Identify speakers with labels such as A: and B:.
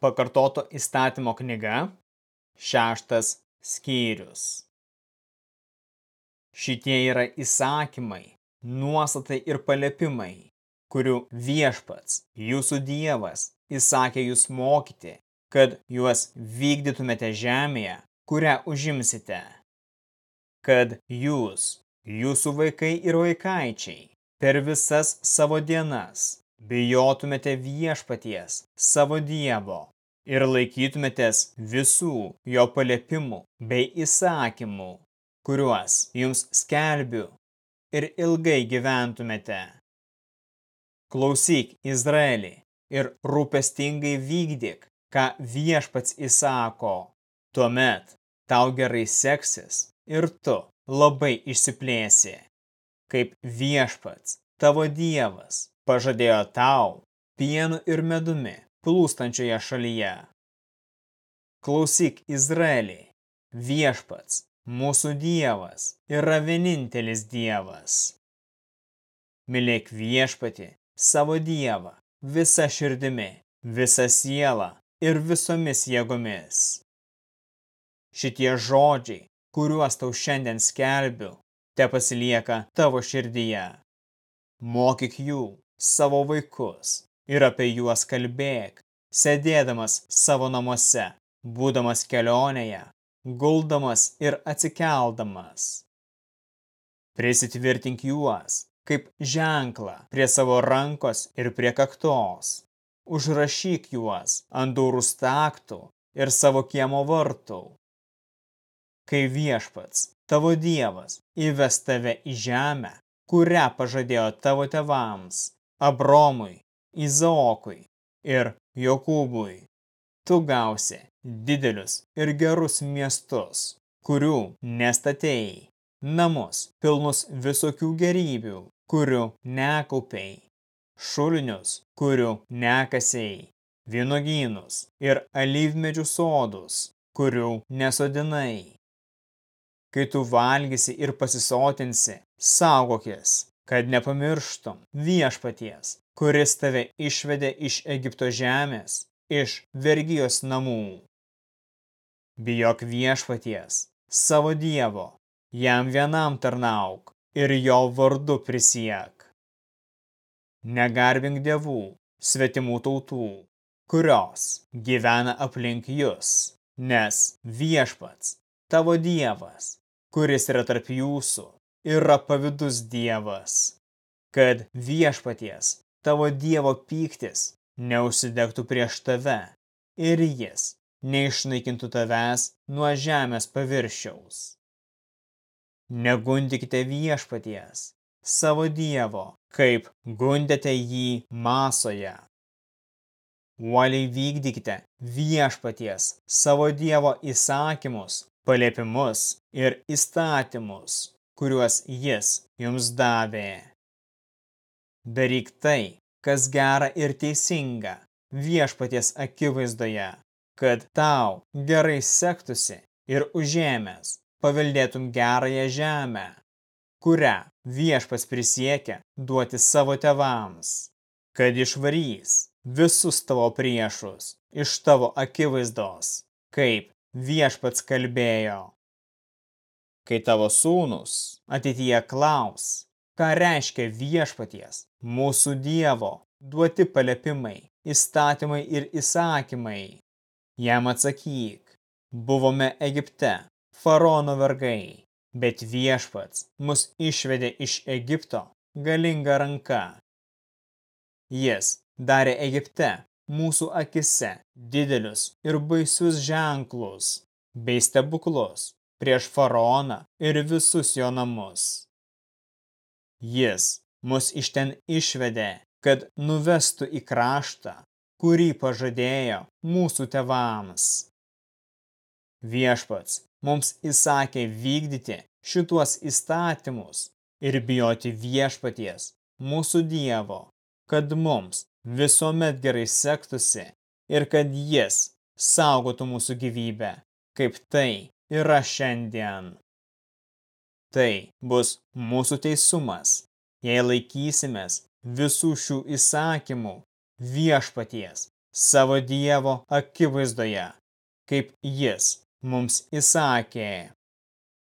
A: Pakartoto įstatymo knyga, šeštas skyrius. Šitie yra įsakymai, nuostatai ir paliepimai, kurių viešpats, jūsų dievas, įsakė jūs mokyti, kad juos vykdytumėte žemėje, kurią užimsite. Kad jūs, jūsų vaikai ir vaikaičiai, per visas savo dienas bijotumėte viešpaties, savo dievo, ir laikytumėtės visų jo paliepimų bei įsakymų, kuriuos jums skelbiu, ir ilgai gyventumėte. Klausyk, Izraelį, ir rūpestingai vykdyk, ką viešpats įsako. Tuomet tau gerai seksis ir tu labai išsiplėsi, kaip viešpats, tavo dievas, pažadėjo tau pienu ir medumi plūstančioje šalyje. Klausyk, Izraelį, viešpats, mūsų dievas yra vienintelis dievas. Mylėk viešpati, savo dievą, visa širdimi, visa siela ir visomis jėgomis. Šitie žodžiai, kuriuos tau šiandien skelbiu, te pasilieka tavo širdyje. Mokyk jų savo vaikus ir apie juos kalbėk, sėdėdamas savo namuose, būdamas kelionėje, guldamas ir atsikeldamas. Prisitvirtink juos kaip ženklą prie savo rankos ir prie kaktos. Užrašyk juos ant durų staktų ir savo kiemo vartų. Kai viešpats, tavo dievas, įves tave į žemę, kurią pažadėjo tavo tevams, Abromui, Izaokui ir Jokūbui. Tu gausi didelius ir gerus miestus, kurių nestatėjai, namus pilnus visokių gerybių, kurių nekaupiai, šulinius, kurių nekasiai, vynogynus ir alyvmedžių sodus, kurių nesodinai. Kai tu valgysi ir pasisotinsi, saugokis, kad nepamirštum viešpaties, kuris tave išvedė iš Egipto žemės, iš vergijos namų. Bijok viešpaties, savo dievo, jam vienam tarnauk ir jo vardu prisiek. Negarbink dievų, svetimų tautų, kurios gyvena aplink jūs, nes viešpats, tavo dievas, kuris yra tarp jūsų, yra pavydus dievas, kad viešpaties tavo dievo pyktis neužsidegtų prieš tave ir jis neišnaikintų tavęs nuo žemės paviršiaus. Negundykite viešpaties, savo dievo, kaip gundėte jį masoje. Uoliai vykdykite viešpaties, savo dievo įsakymus, paliepimus ir įstatymus, kuriuos jis jums davė. Daryk tai, kas gera ir teisinga viešpaties akivaizdoje, kad tau gerai sektusi ir užėmęs paveldėtum gerąją žemę, kurią viešpas prisiekia duoti savo tevams, kad išvarys visus tavo priešus iš tavo akivaizdos, kaip viešpats kalbėjo kai tavo sūnus ateityje klaus, ką reiškia viešpaties, mūsų Dievo, duoti paliepimai, įstatymai ir įsakymai. Jam atsakyk, buvome Egipte, faraono vergai, bet viešpats mus išvedė iš Egipto galinga ranka. Jis darė Egipte mūsų akise didelius ir baisius ženklus bei stebuklus, prieš faraoną ir visus jo namus. Jis mus iš ten išvedė, kad nuvestų į kraštą, kurį pažadėjo mūsų tevams. Viešpats mums įsakė vykdyti šituos įstatymus ir bijoti viešpaties, mūsų Dievo, kad mums visuomet gerai sektusi ir kad jis saugotų mūsų gyvybę, kaip tai yra šiandien. Tai bus mūsų teisumas, jei laikysimės visų šių įsakymų viešpaties, savo Dievo akivaizdoje, kaip jis mums įsakė.